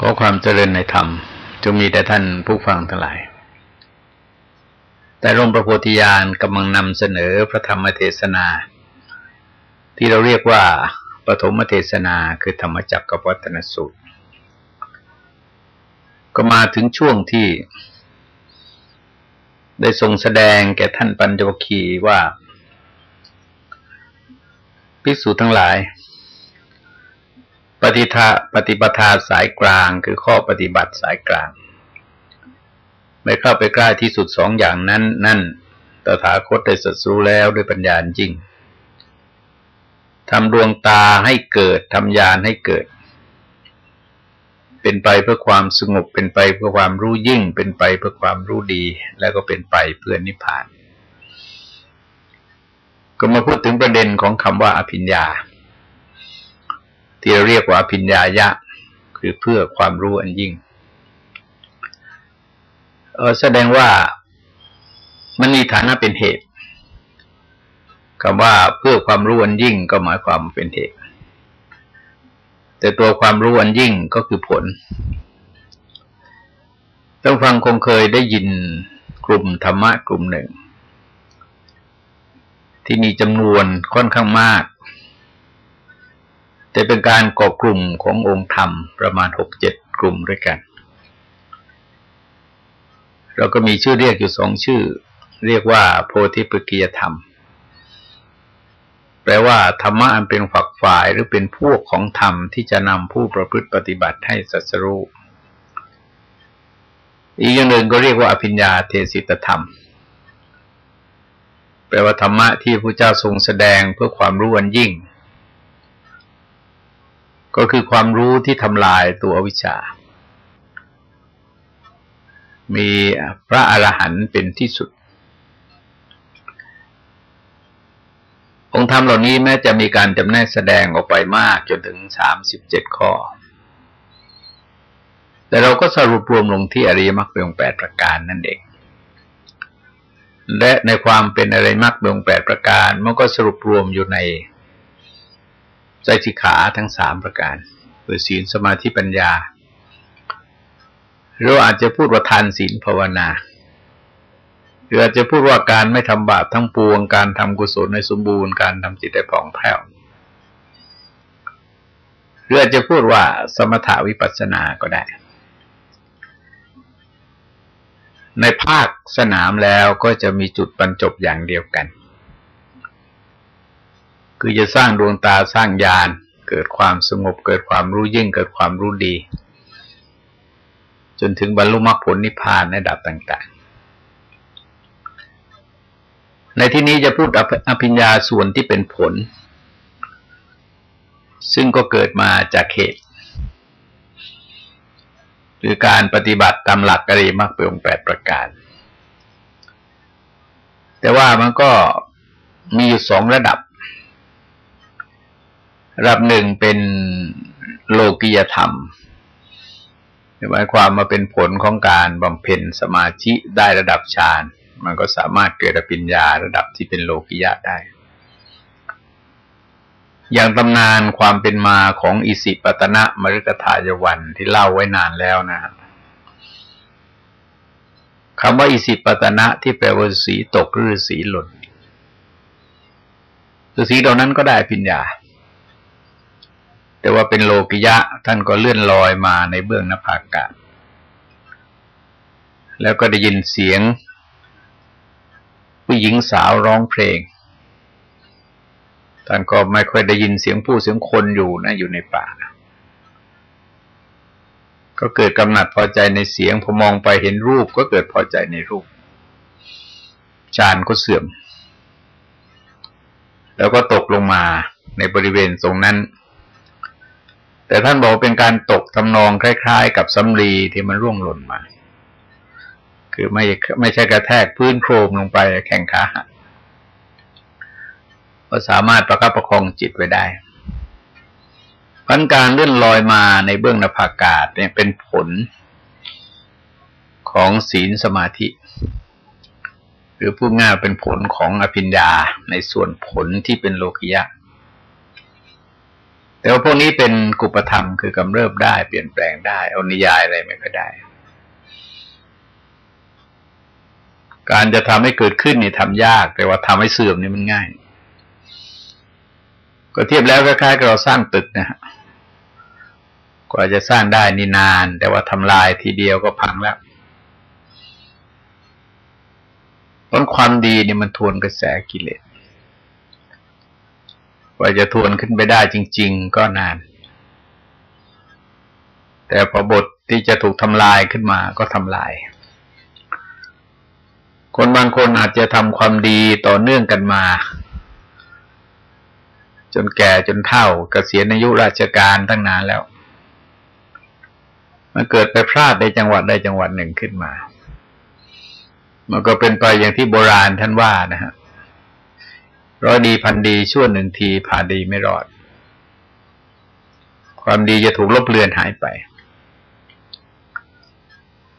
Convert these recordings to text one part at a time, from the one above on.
ขอความเจริญในธรรมจงมีแต่ท่านผู้ฟังทั้งหลาย แต่ร่มประโพธิญาณกำลังนำเสนอพระธรรมเทศนา ที่เราเรียกว่าปฐมเทศนาคือธรรมจักรกับวัฒนสูตร ก็มาถึงช่วงที่ ได้ทรงแสดงแก่ท่านปัญจวคีว่า ภิกษุทั้งหลาย ปฏิทาปฏิปทาสายกลางคือข้อปฏิบัติสายกลาง ไม่เข้าไปใกล้ที่สุดสองอย่างนั้น นั่นตถาคตได้สัตรู้แล้วด้วยปัญญาจริงทำดวงตาให้เกิดทำญาณให้เกิด เป็นไปเพื่อความสงบเป็นไปเพื่อความรู้ยิ่ง เป็นไปเพื่อความรู้ดี แล้วก็เป็นไปเพื่อนิพพาน ก็มาพูดถึงประเด็นของคำว่าอภิญญา ที่เรียกว่าพิญญายะ คือเพื่อความรู้อันยิ่งเออแสดงว่ามันมีฐานะเป็นเหตุคำว่าเพื่อความรู้อันยิ่งก็หมายความเป็นเหตุแต่ตัวความรู้อันยิ่งก็คือผลต้องฟังคงเคยได้ยินกลุ่มธรรมะกลุ่มหนึ่ง ที่มีจำนวนค่อนข้างมาก แต่เป็นการก่อกลุ่มขององค์ธรรมประมาณหกเจ็ดกลุ่มด้วยกัน เราก็มีชื่อเรียกอยู่สองชื่อ เรียกว่า โพธิปกิยธรรม แปลว่าธรรมะอันเป็นฝักฝ่ายหรือเป็นพวกของธรรมที่จะนำผู้ประพฤติปฏิบัติให้สัสรู้อีกอย่างหนึ่งก็เรียกว่าอภิญญาเทศิตธรรม แปลว่าธรรมะที่พระเจ้าทรงแสดงเพื่อความรู้อันยิ่ง ก็คือความรู้ที่ทำลายตัววิชา มีพระอรหันต์เป็นที่สุด องค์ธรรมเหล่านี้แม้จะมีการจำแนกแสดงออกไปมากจนถึงสามสิบเจ็ดข้อ แต่เราก็สรุปรวมลงที่อริยมรรคเปองแปดประการนั่นเองและในความเป็นอริยมรรคเปองแปดประการ มันก็สรุปรวมอยู่ใน ใจสิขาทั้งสามประการคือศีลสมาธิปัญญาเราอาจจะพูดว่าทานศีลภาวนาหรืออาจจะพูดว่าการไม่ทำบาปทั้งปวง การทำกุศลในสมบูรณ์การทำจิตได้ผ่องแผ้วหรืออาจจะพูดว่าสมถาวิปัสสนาก็ได้ ในภาคสนามแล้วก็จะมีจุดบรรจบอย่างเดียวกัน คือจะสร้างดวงตาสร้างญาณเกิดความสงบเกิดความรู้ยิ่งเกิดความรู้ดี จนถึงบรรลุมรรคผลนิพพานในดับต่าง ๆ ในที่นี้จะพูดอภิญญาส่วนที่เป็นผล ซึ่งก็เกิดมาจากเหตุคือการปฏิบัติตามหลักกริมรรคเปองแปดประการ แต่ว่ามันก็มีอยู่สองระดับ ระดับหนึ่งเป็นโลกิยธรรมหมายความมาเป็นผลของการบำเพ็ญสมาธิได้ระดับฌานมันก็สามารถเกิดปัญญาระดับที่เป็นโลกิยะได้ อย่างตำนานความเป็นมาของอิสิปตนะมฤกทายวันที่เล่าไว้นานแล้วนะคำว่าอิสิปตนะที่แปลว่าสีตกหรือสีหล่นฤาษีเหล่านั้นก็ได้ปัญญา แต่ว่าเป็นโลกิยะ ท่านก็เลื่อนลอยมาในเบื้องนภาอากาศแล้วก็ได้ยินเสียง ผู้หญิงสาวร้องเพลง ท่านก็ไม่ค่อยได้ยินเสียงผู้เสียงคนอยู่นะอยู่ในป่า ก็เกิดกำหนัดพอใจในเสียงพอมองไปเห็นรูปก็เกิดพอใจในรูป ฌานก็เสื่อม แล้วก็ตกลงมาในบริเวณตรงนั้น แต่ท่านบอกเป็นการตกทำนองคล้าย ๆ กับสำลีที่มันร่วงหล่นมา คือไม่ไม่ใช่กระแทกพื้นโครมลงไปแข่งขาหักก็สามารถประคับประคองจิตไว้ได้พันการเลื่อนลอยมาในเบื้องนภาอากาศเนี่ยเป็นผลของศีลสมาธิ หรือพูดง่ายเป็นผลของอภิญญาในส่วนผลที่เป็นโลกิยะ แต่ว่าพวกนี้เป็นกุปธรรมคือกำเริบได้เปลี่ยนแปลงได้ เอานิยายอะไรไม่ก็ได้ การจะทำให้เกิดขึ้นนี่ทำยาก แต่ว่าทำให้เสื่อมนี่มันง่าย ก็เทียบแล้วคล้ายๆกับเราสร้างตึกนะฮะกว่าจะสร้างได้นี่นาน แต่ว่าทำลายทีเดียวก็พังแล้วต้นความดีเนี่ยมันทวนกระแสกิเลส กว่าจะทวนขึ้นไปได้จริง ๆ ก็นาน แต่พอบทที่จะถูกทำลายขึ้นมาก็ทำลาย คนบางคนอาจจะทำความดีต่อเนื่องกันมา จนแก่จนเฒ่าเกษียณอายุราชการตั้งนานแล้วมันเกิดไปพลาดในจังหวัดใดจังหวัดหนึ่งขึ้นมา มันก็เป็นไปอย่างที่โบราณท่านว่านะฮะ ร้อยดีพันดีชั่วหนึ่งทีผ่าดีไม่รอด ความดีจะถูกลบเลือนหายไป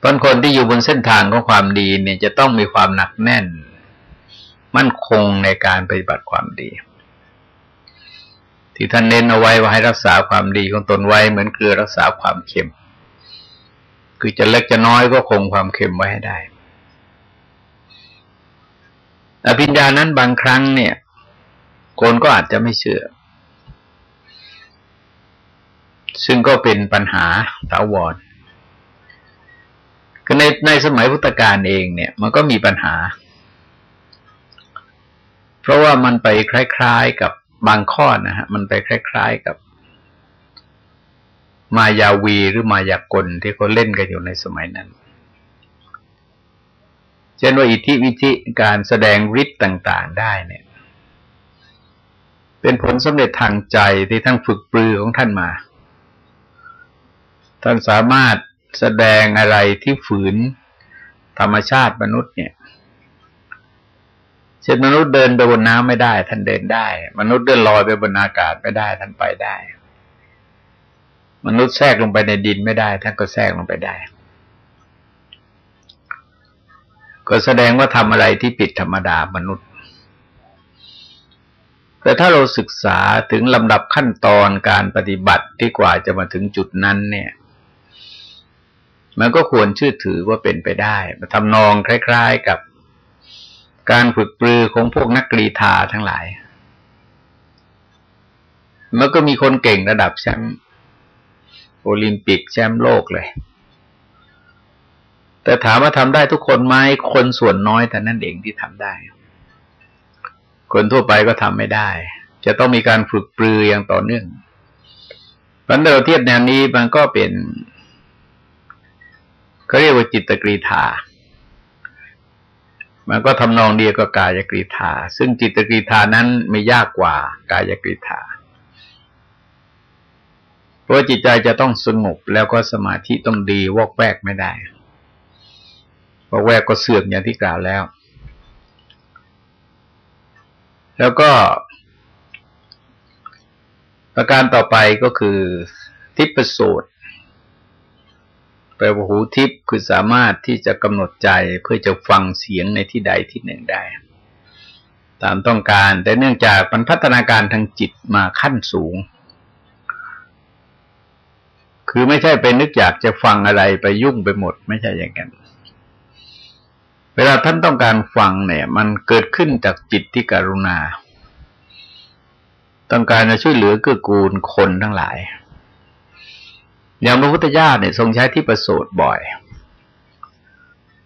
ต้นคนที่อยู่บนเส้นทางของความดีเนี่ยจะต้องมีความหนักแน่น มั่นคงในการปฏิบัติความดี ที่ท่านเน้นเอาไว้ว่าให้รักษาความดีของตนไว้เหมือนเกลือรักษาความเค็ม คือจะเล็กจะน้อยก็คงความเค็มไว้ให้ได้อภิญญานั้นบางครั้งเนี่ย คนก็อาจจะไม่เชื่อ ซึ่งก็เป็นปัญหาถาวรคือในในสมัยพุทธกาลเองเนี่ย มันก็มีปัญหา เพราะว่ามันไปคล้าย ๆ กับบางข้อนะฮะ มันไปคล้าย ๆกับ มายาวีหรือมายากลที่เขาเล่นกันอยู่ในสมัยนั้นเช่นว่าอิทธิวิธิการแสดงฤทธิ์ต่าง ๆ ได้เนี่ย เป็นผลสำเร็จทางใจที่ทั้งฝึกปรือของท่านมา ท่านสามารถแสดงอะไรที่ฝืนธรรมชาติมนุษย์เนี่ยเช่นมนุษย์เดินไปบนน้ำไม่ได้ ท่านเดินได้ มนุษย์เดินลอยไปบนอากาศไม่ได้ ท่านไปได้ มนุษย์แทรกลงไปในดินไม่ได้ ท่านก็แทรกลงไปได้ ก็แสดงว่าทำอะไรที่ผิดธรรมดามนุษย์ แต่ถ้าเราศึกษาถึงลำดับขั้นตอนการปฏิบัติที่กว่าจะมาถึงจุดนั้นเนี่ย มันก็ควรเชื่อถือว่าเป็นไปได้มาทำนองคล้าย ๆกับการฝึกปรือของพวกนักกรีธาทั้งหลาย มันก็มีคนเก่งระดับแชมป์โอลิมปิกแชมป์โลกเลย แต่ถามว่าทำได้ทุกคนไหมคนส่วนน้อยแต่นั่นเองที่ทำได้ คนทั่วไปก็ทำไม่ได้ จะต้องมีการฝึกปรืออย่างต่อเนื่องพันเราเทียบแนวนี้มันก็เป็นเขาเรียกว่าจิตกรีธามันก็ทำนองเดียวกับกายกรีธาซึ่งจิตกรีธานั้นไม่ยากกว่ากายกรีธาเพราะจิตใจจะต้องสงบแล้วก็สมาธิต้องดีวอกแวกไม่ได้วอกแวกก็เสื่อมอย่างที่กล่าวแล้ว แล้วก็ ประการต่อไปก็คือทิพประสูตรแปลว่าหูทิพคือสามารถที่จะกำหนดใจเพื่อจะฟังเสียงในที่ใดที่หนึ่งได้ ตามต้องการ แต่เนื่องจากมันพัฒนาการทางจิตมาขั้นสูง คือไม่ใช่ไปนึกอยากจะฟังอะไรไปยุ่งไปหมด ไม่ใช่อย่างนั้น เวลาท่านต้องการฟังเนี่ย มันเกิดขึ้นจากจิตที่กรุณา ต้องการจะช่วยเหลือเกื้อกูลคนทั้งหลาย อย่างพระพุทธเจ้าเนี่ยทรงใช้ที่ประสูตรบ่อย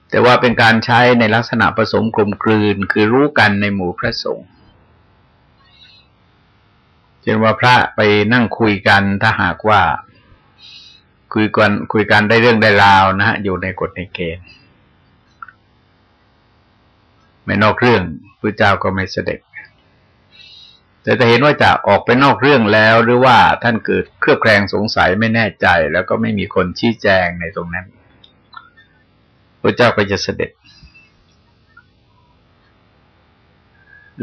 แต่ว่าเป็นการใช้ในลักษณะผสมกลมกลืน คือรู้กันในหมู่พระสงฆ์เช่นว่าพระไปนั่งคุยกันถ้าหากว่า คุยกันคุยกันได้เรื่องได้ราวนะฮะอยู่ในกฎในเกณฑ์ ไม่นอกเรื่องพระเจ้าก็ไม่เสด็จ แต่ถ้าเห็นว่าจะออกไปนอกเรื่องแล้ว หรือว่าท่านเกิดเครือบแคลงสงสัยไม่แน่ใจ แล้วก็ไม่มีคนชี้แจงในตรงนั้นพระเจ้าก็จะเสด็จ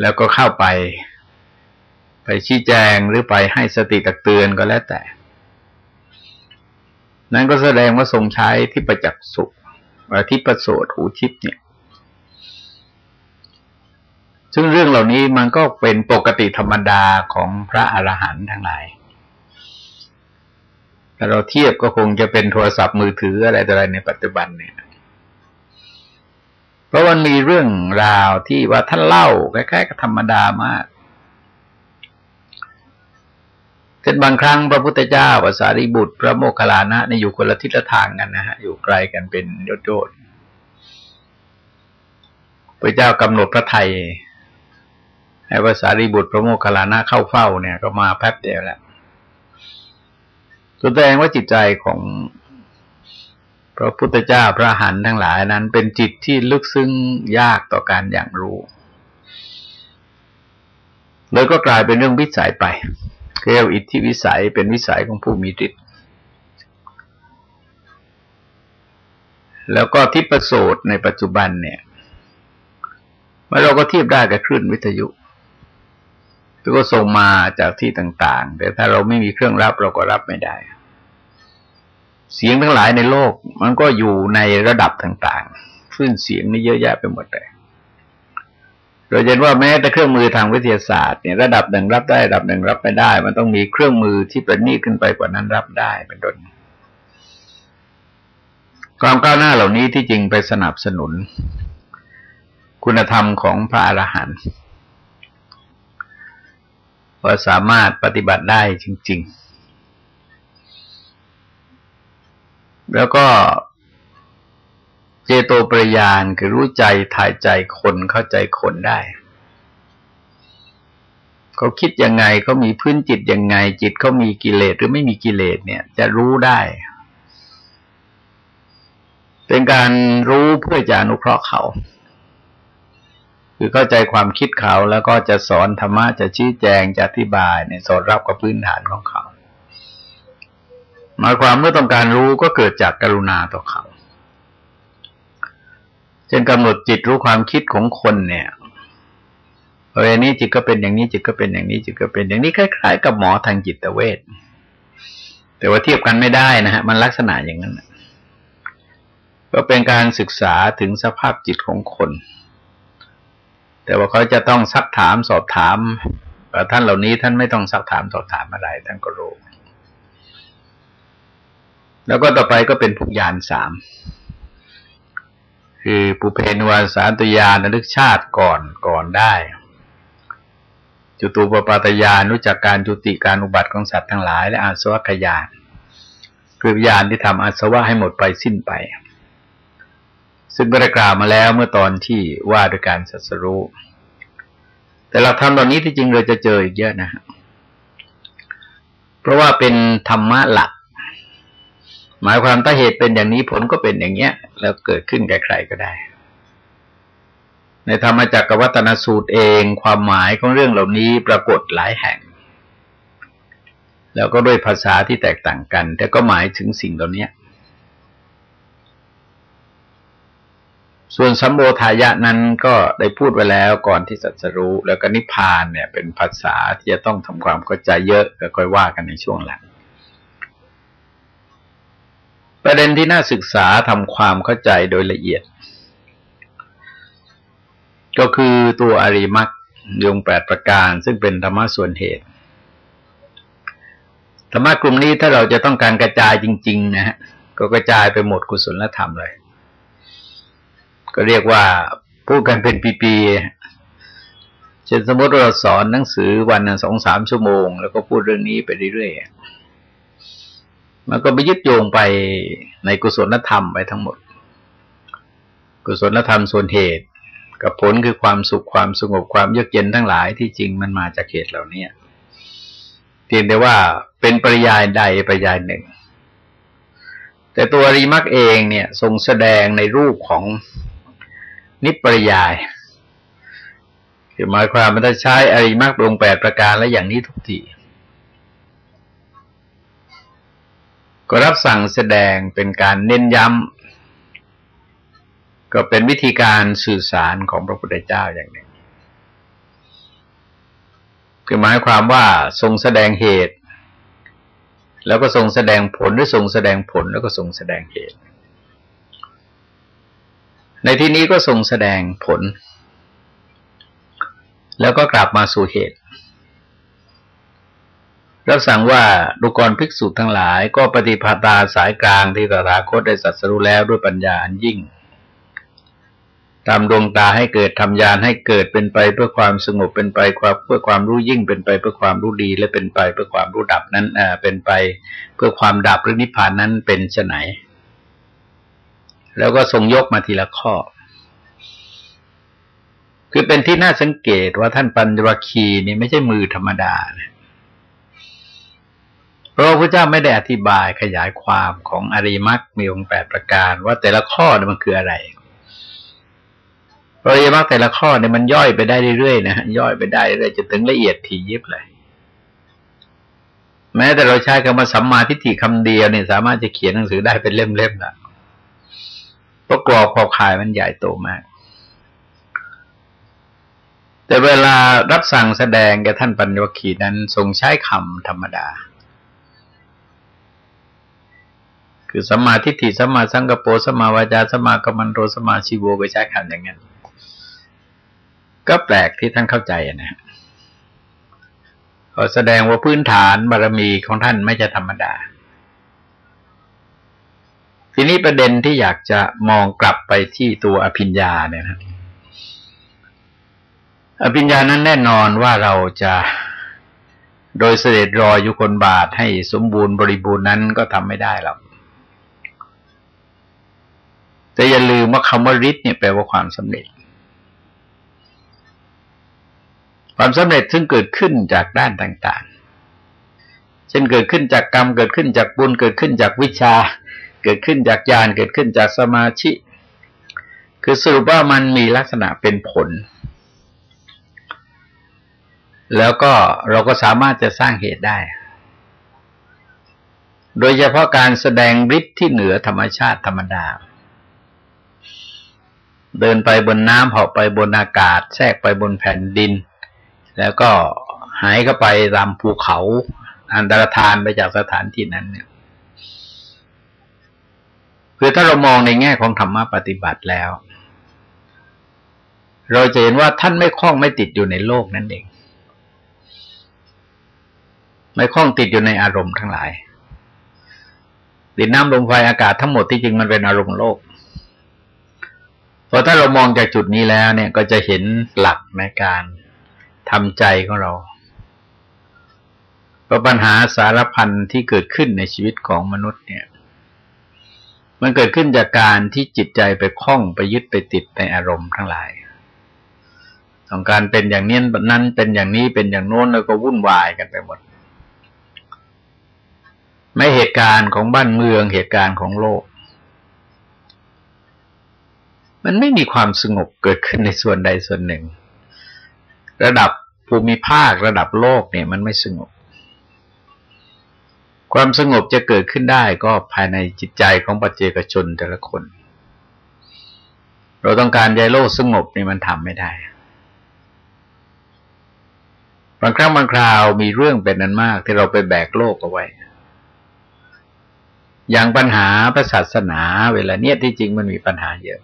แล้วก็เข้าไป ไปชี้แจงหรือไปให้สติตักเตือนก็แล้วแต่ นั้นก็แสดงว่าทรงใช้ที่ประจักษ์สุขที่ประโสดหูทิพเนี่ย ซึ่งเรื่องเหล่านี้มันก็เป็นปกติธรรมดาของพระอรหันต์ทั้งหลายถ้าเราเทียบก็คงจะเป็นโทรศัพท์มือถืออะไรต่ออะไรในปัจจุบันเนี่ย เพราะมันมีเรื่องราวที่ว่าท่านเล่าคล้ายๆกับธรรมดามากเช่นบางครั้งพระพุทธเจ้าภาษาริบุตร พระโมคคัลลานะในอยู่คนละทิศละทางกันนะฮะ อยู่ไกลกันเป็นโยดโยดพระเจ้ากำหนดพระไทย ให้ภาษาริบุตรพระโมคคัลลานะเข้าเฝ้าเนี่ยก็มาแป๊บเดียวแหละแสดงว่าจิตใจของพระพุทธเจ้าพระหันทั้งหลายนั้น เป็นจิตที่ลึกซึ้งยากต่อการอย่างรู้เลยก็กลายเป็นเรื่องวิสัยไปเรียกอิทธิวิสัยเป็นวิสัยของผู้มีฤทธิ์แล้วก็ทิพประโสดในปัจจุบันเนี่ยเมื่อเราก็เทียบได้กับคลื่นวิทยุ ก็ส่งมาจากที่ต่าง ๆ แต่ถ้าเราไม่มีเครื่องรับเราก็รับไม่ได้ เสียงทั้งหลายในโลก มันก็อยู่ในระดับต่างๆคลื่นเสียงนี่เยอะแยะไปหมดเลยโดยเห็นว่าแม้แต่เครื่องมือทางวิทยาศาสตร์เนี่ยระดับหนึ่งรับได้ระดับหนึ่งรับไม่ได้ มันต้องมีเครื่องมือที่ประณีตขึ้นไปกว่านั้นรับได้เป็นต้นความก้าวหน้าเหล่านี้ที่จริงไปสนับสนุน คุณธรรมของพระอรหันต์ ว่าสามารถปฏิบัติได้จริง ๆ แล้วก็เจโตปริยานคือรู้ใจถ่ายใจคนเข้าใจคนได้เขาคิดยังไงเขามีพื้นจิตยังไง จิตเขามีกิเลสหรือไม่มีกิเลสเนี่ย จะรู้ได้ เป็นการรู้เพื่อจะอนุเคราะห์เขา คือเข้าใจความคิดเขาแล้วก็จะสอนธรรมะจะชี้แจงจะอธิบายเนี่ยสอดรับกับพื้นฐานของเขาหมายความเมื่อต้องการรู้ก็เกิดจากกรุณาต่อเขาเช่นกำหนดจิตรู้ความคิดของคนเนี่ยเออนี้จิตก็เป็นอย่างนี้จิตก็เป็นอย่างนี้จิตก็เป็นอย่างนี้คล้าย ๆ กับหมอทางจิตเวชแต่ว่าเทียบกันไม่ได้นะฮะมันลักษณะอย่างนั้นก็เป็นการศึกษาถึงสภาพจิตของคน แต่ว่าเขาจะต้องซักถามสอบถามท่านเหล่านี้ท่านไม่ต้องซักถามสอบถามอะไร ท่านก็รู้ แล้วก็ต่อไปก็เป็นภูญานสามคือปุเพนวาสานตยานนึกชาติก่อนก่อนได้ จุตูปปาตยานรู้จักการจุติการอุบัติของสัตว์ทั้งหลาย และอาสวะขยานคือญาณที่ทำอาสวะให้หมดไปสิ้นไป ซึ่งก็ได้กล่าวมาแล้วเมื่อตอนที่ว่าด้วยการสัสรู้แต่เราทำตอนนี้ที่จริงเราจะเจออีกเยอะนะเพราะว่าเป็นธรรมะหลัก หมายความถ้าเหตุเป็นอย่างนี้ผลก็เป็นอย่างเงี้ย แล้วเกิดขึ้นกับใครก็ได้ ในธรรมจักรวัตนสูตรเองความหมายของเรื่องเหล่านี้ปรากฏหลายแห่ง แล้วก็ด้วยภาษาที่แตกต่างกัน แต่ก็หมายถึงสิ่งเหล่านี้ ส่วนสัมโบทายะนั้นก็ได้พูดไว้แล้วก่อนที่สัจรู้ แล้วก็นิพพานเนี่ยเป็นภาษาที่จะต้องทำความเข้าใจเยอะก็ค่อยว่ากันในช่วงหลัง ประเด็นที่น่าศึกษาทำความเข้าใจโดยละเอียด ก็คือตัวอริมักยงแปดประการ ซึ่งเป็นธรรมะส่วนเหตุธรรมะกลุ่มนี้ถ้าเราจะต้องการกระจายจริง ๆ นะฮะก็กระจายไปหมดกุศลธรรมเลย ก็เรียกว่าพูดกันเป็นปีๆเช่นสมมติเราสอนหนังสือวันสองสามชั่วโมง แล้วก็พูดเรื่องนี้ไปเรื่อยๆ มันก็ไปยึดโยงไปในกุศลธรรมไปทั้งหมด กุศลธรรมส่วนเหตุ กับผลคือความสุขความสงบความเยือกเย็นทั้งหลายที่จริงมันมาจากเหตุเหล่านี้เพียงแต่ว่าเป็นปริยายใดปริยายหนึ่ง แต่ตัวรีมักเองเนี่ยทรงแสดงในรูปของ นิปริยายคือหมายความมันจะใช้อริมักลงแปดประการและอย่างนี้ทุกทีก็รับสั่งแสดงเป็นการเน้นย้ำก็เป็นวิธีการสื่อสารของพระพุทธเจ้าอย่างหนึ่ง คือหมายความว่าทรงแสดงเหตุ แล้วก็ทรงแสดงผลหรือทรงแสดงผลแล้วก็ทรงแสดงเหตุ ในที่นี้ก็ทรงแสดงผล แล้วก็กลับมาสู่เหตุรับสั่งว่าดุกรภิกษุทั้งหลายก็ปฏิภาตาสายกลางที่ตถาคตได้สัตสรู้แล้วด้วยปัญญาอันยิ่งทำดวงตาให้เกิดทำยานให้เกิดเป็นไปเพื่อความสงบเป็นไปความเพื่อความรู้ยิ่งเป็นไปเพื่อความรู้ดีและเป็นไปเพื่อความรู้ดับนั้นอ่าเป็นไปเพื่อความดับหรือนิพพานนั้นเป็นไฉน แล้วก็ทรงยกมาทีละข้อ คือเป็นที่น่าสังเกตว่าท่านปัญจวัคคีนี่ไม่ใช่มือธรรมดานะพระพุทธเจ้าไม่ได้อธิบายขยายความของอริมักมีองค์แปดประการ ว่าแต่ละข้อมันคืออะไรอริมรรคแต่ละข้อเนี่ยมันย่อยไปได้เรื่อยๆนะย่อยไปได้เรื่อยจะถึงละเอียดถี่ยิบเลย แม้แต่เราใช้คำว่าสัมมาทิฏฐิคำเดียวเนี่ยสามารถจะเขียนหนังสือได้เป็นเล่มๆนะ เพราะกรอบขอบข่ายมันใหญ่โตมาก แต่เวลารับสั่งแสดงแก่ท่านปัญญวคีนั้นทรงใช้คำธรรมดา คือสัมมาทิฏฐิสัมมาสังกปรสัมมาวาจาสมากัมมันโตสัมมาชีโวไปใช้คำอย่างนั้น ก็แปลกที่ท่านเข้าใจนะก็แสดงว่าพื้นฐานบารรมีของท่านไม่จะธรรมดา ทีนี้ประเด็นที่อยากจะมองกลับไปที่ตัวอภิญญาเนี่ยนะอภิญญานั้นแน่นอนว่าเราจะโดยเสด็จรอยุคนบาทให้สมบูรณ์บริบูรณ์นั้นก็ทำไม่ได้หรอกแต่อย่าลืมว่าคำว่าฤทธิ์เนี่ยแปลว่าความสำเร็จ ความสำเร็จซึ่งเกิดขึ้นจากด้านต่าง ๆ เช่นเกิดขึ้นจากกรรมเกิดขึ้นจากบุญเกิดขึ้นจากวิชา เกิดขึ้นจากญาณเกิดขึ้นจากสมาธิคือสรุปว่ามันมีลักษณะเป็นผล แล้วก็เราก็สามารถจะสร้างเหตุได้ โดยเฉพาะการแสดงฤทธิ์ที่เหนือธรรมชาติธรรมดา เดินไปบนน้ำเหาะไปบนอากาศ แทรกไปบนแผ่นดิน แล้วก็หายเข้าไปตามภูเขาอันตรธานไปจากสถานที่นั้นเนี่ย คือถ้าเรามองในแง่ของธรรมะปฏิบัติแล้ว เราจะเห็นว่าท่านไม่คล้องไม่ติดอยู่ในโลกนั่นเอง ไม่คล้องติดอยู่ในอารมณ์ทั้งหลาย ดินน้ำลมไฟอากาศทั้งหมดที่จริงมันเป็นอารมณ์โลกพอถ้าเรามองจากจุดนี้แล้วเนี่ยก็จะเห็นหลักในการทำใจของเราเพราะปัญหาสารพันที่เกิดขึ้นในชีวิตของมนุษย์เนี่ย มันเกิดขึ้นจากการที่จิตใจไปคล้องไปยึดไปติดในอารมณ์ทั้งหลายต้องการเป็นอย่างนี้นั้นเป็นอย่างนี้เป็นอย่างโน้นแล้วก็วุ่นวายกันไปหมดไม่เหตุการณ์ของบ้านเมืองเหตุการณ์ของโลก มันไม่มีความสงบเกิดขึ้นในส่วนใดส่วนหนึ่ง ระดับภูมิภาคระดับโลกเนี่ย มันไม่สงบ ความสงบจะเกิดขึ้นได้ก็ภายในจิตใจของปัจเจกชนแต่ละคน เราต้องการใจโลกสงบนี่มันทำไม่ได้บางครั้งบางคราวมีเรื่องเป็นนั้นมากที่เราไปแบกโลกเอาไว้ อย่างปัญหาพระศาสนาเวลาเนี้ยที่จริงมันมีปัญหาเยอะ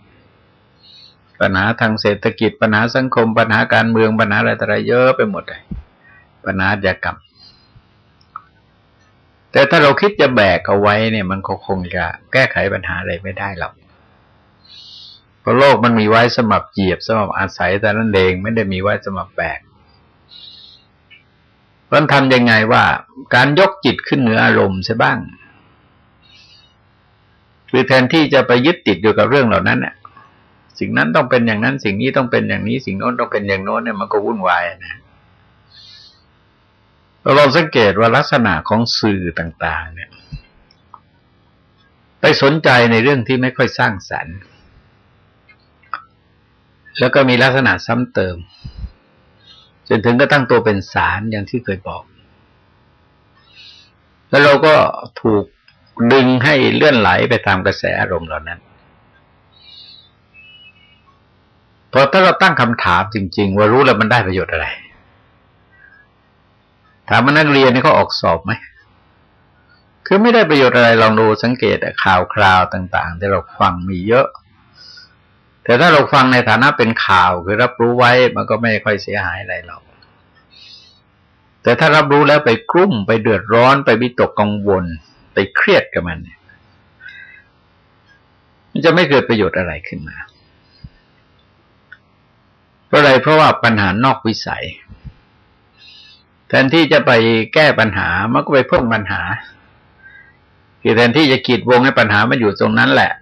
ปัญหาทางเศรษฐกิจปัญหาสังคม ปัญหาการเมืองปัญหาอะไรต่อะไรเยอะไปหมดเลยปัญหาอากรรม แต่ถ้าเราคิดจะแบกเอาไว้เนี่ย มันก็คงจะแก้ไขปัญหาอะไรไม่ได้หรอกเพราะโลกมันมีไว้สมับเหยียบสมับอาศัยแต่นั่นเองไม่ได้มีไว้สมับแบกมันทำยังไงว่าการยกจิตขึ้นเหนืออารมณ์ใช่บ้างคือแทนที่จะไปยึดติดอยู่กับเรื่องเหล่านั้นเนี่ยสิ่งนั้นต้องเป็นอย่างนั้น สิ่งนี้ต้องเป็นอย่างนี้ สิ่งโน้นต้องเป็นอย่างโน้นเนี่ยมันก็วุ่นวายนะ เราสังเกตว่าลักษณะของสื่อต่าง ๆ เนี่ย ไปสนใจในเรื่องที่ไม่ค่อยสร้างสรรค์ แล้วก็มีลักษณะซ้ำเติม จนถึงก็ตั้งตัวเป็นสารอย่างที่เคยบอก แล้วเราก็ถูกดึงให้เลื่อนไหลไปตามกระแสอารมณ์เหล่านั้นพอถ้าเราตั้งคำถามจริง ๆ ว่ารู้แล้วมันได้ประโยชน์อะไร ถามมานักเรียนนี่เขาออกสอบไหมคือไม่ได้ประโยชน์อะไรลองดูสังเกตข่าวคราวต่าง ๆ ที่เราฟังมีเยอะ แต่ถ้าเราฟังในฐานะเป็นข่าวคือรับรู้ไว้มันก็ไม่ค่อยเสียหายอะไรหรอกแต่ถ้ารับรู้แล้วไปกลุ้มไปเดือดร้อนไปวิตกกังวล ไปเครียดกับมันเนี่ยมันจะไม่เกิดประโยชน์อะไรขึ้นมาเพราะอะไรเพราะว่าปัญหานอกวิสัย แทนที่จะไปแก้ปัญหา มันก็ไปเพิ่มปัญหา คือแทนที่จะขีดวงให้ปัญหามันอยู่ตรงนั้นแหละ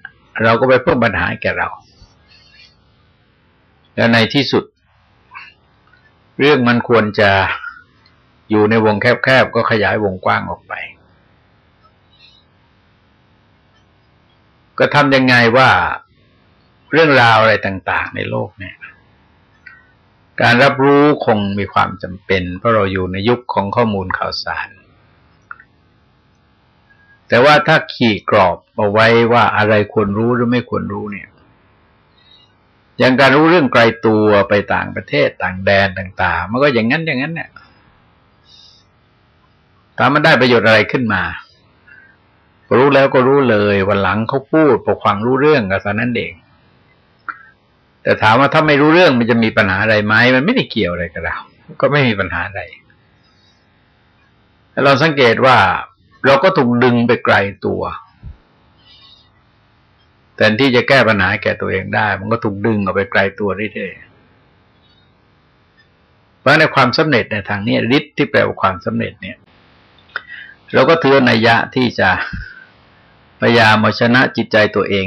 เราก็ไปเพิ่มปัญหาแก่เรา แล้วในที่สุด เรื่องมันควรจะอยู่ในวงแคบๆ ก็ขยายวงกว้างออกไป ก็ทำยังไงว่าเรื่องราวอะไรต่าง ๆ ในโลกเนี่ย การรับรู้คงมีความจำเป็น เพราะเราอยู่ในยุคของข้อมูลข่าวสาร แต่ว่าถ้าขี่กรอบเอาไว้ว่าอะไรควรรู้หรือไม่ควรรู้เนี่ย อย่างการรู้เรื่องไกลตัวไปต่างประเทศต่างแดนต่าง ๆ มันก็อย่างนั้นอย่างนั้นเนี่ยถามมันได้ประโยชน์อะไรขึ้นมา รู้แล้วก็รู้เลย วันหลังเขาพูดปกฟังรู้เรื่องก็สันั้นเอง แต่ถามว่าถ้าไม่รู้เรื่องมันจะมีปัญหาอะไรไหมมันไม่ได้เกี่ยวอะไรกับเรา ก็ไม่มีปัญหาอะไรเราสังเกตว่าเราก็ถูกดึงไปไกลตัวแต่ที่จะแก้ปัญหาแก่ตัวเองได้ มันก็ถูกดึงออกไปไกลตัวเรื่อยๆเพราะในความสำเร็จในทางนี้ฤทธิ์ที่แปลว่าความสำเร็จเนี่ย เราก็ถือนัยยะที่จะพยายามเอาชนะจิตใจตัวเอง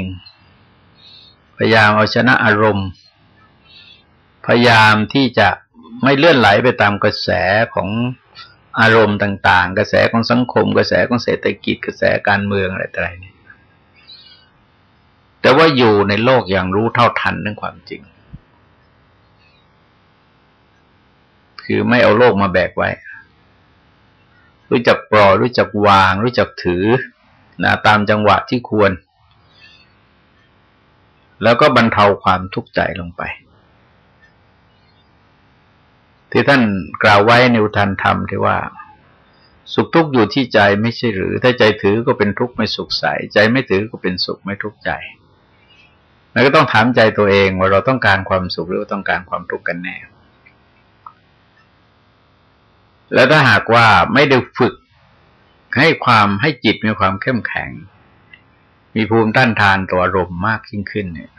พยายามเอาชนะอารมณ์ พยายามที่จะไม่เลื่อนไหลไปตามกระแสของอารมณ์ต่าง ๆ กระแสของสังคม กระแสของเศรษฐกิจ กระแสการเมืองอะไรต่างๆนี่แต่ว่าอยู่ในโลกอย่างรู้เท่าทันเรื่องความจริง คือไม่เอาโลกมาแบกไว้ รู้จักปล่อยรู้จักวาง รู้จักถือนะตามจังหวะที่ควร แล้วก็บรรเทาความทุกข์ใจลงไป ที่ท่านกล่าวไว้ในอุทานธรรมที่ว่า สุขทุกข์อยู่ที่ใจไม่ใช่หรือ ถ้าใจถือก็เป็นทุกข์ไม่สุขใส ใจไม่ถือก็เป็นสุขไม่ทุกข์ใจแล้วก็ต้องถามใจตัวเองว่าเราต้องการความสุขหรือต้องการความทุกข์กันแน่ แล้วถ้าหากว่าไม่ได้ฝึกให้ความให้จิตมีความเข้มแข็ง มีภูมิต้านทานต่ออารมณ์มากยิ่งขึ้นเนี่ย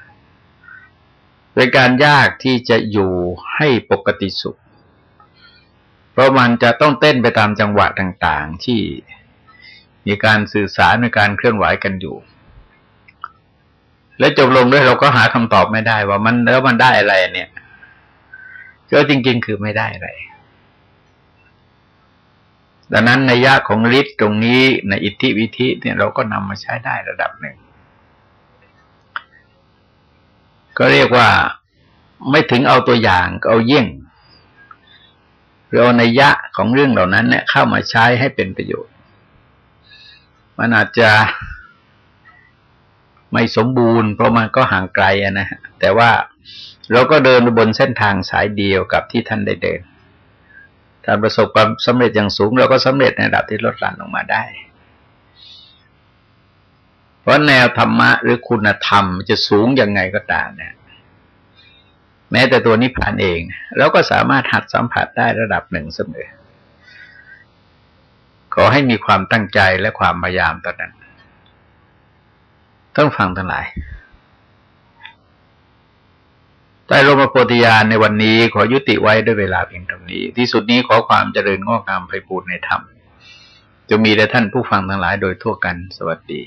เป็นการยากที่จะอยู่ให้ปกติสุข เพราะมันจะต้องเต้นไปตามจังหวะต่างๆ ที่มีการสื่อสารมีการเคลื่อนไหวกันอยู่ และจบลงด้วยเราก็หาคำตอบไม่ได้ว่ามันแล้วมันได้อะไรเนี่ยก็จริง ๆ คือไม่ได้อะไรดังนั้นในยะของฤทธิ์ตรงนี้ในอิทธิวิธิเนี่ยเราก็นำมาใช้ได้ระดับหนึ่ง ก็เรียกว่าไม่ถึงเอาตัวอย่างก็เอาเยี่ยงหรือเอาในยะของเรื่องเหล่านั้นเนี่ยเข้ามาใช้ให้เป็นประโยชน์ มันอาจจะไม่สมบูรณ์เพราะมันก็ห่างไกลนะฮะแต่ว่าเราก็เดินบนเส้นทางสายเดียวกับที่ท่านได้เดินถ้าประสบความสำเร็จอย่างสูงเราก็สำเร็จในระดับที่ลดหลั่นลงมาได้ เพราะแนวธรรมะหรือคุณธรรมจะสูงยังไงก็ตามเนี่ยแม้แต่ตัวนิพพานเองเราก็สามารถหัดสัมผัสได้ระดับหนึ่งเสมอ ขอให้มีความตั้งใจและความพยายามตอนนั้น ต้องฟังทั้งหลายใต้ร่มโพธิญาณในวันนี้ขอยุติไว้ด้วยเวลาเพียงเท่านี้ ที่สุดนี้ขอความเจริญงอกงามไปบูรณนธรรม จะมีแด่ท่านผู้ฟังทั้งหลายโดยทั่วกันสวัสดี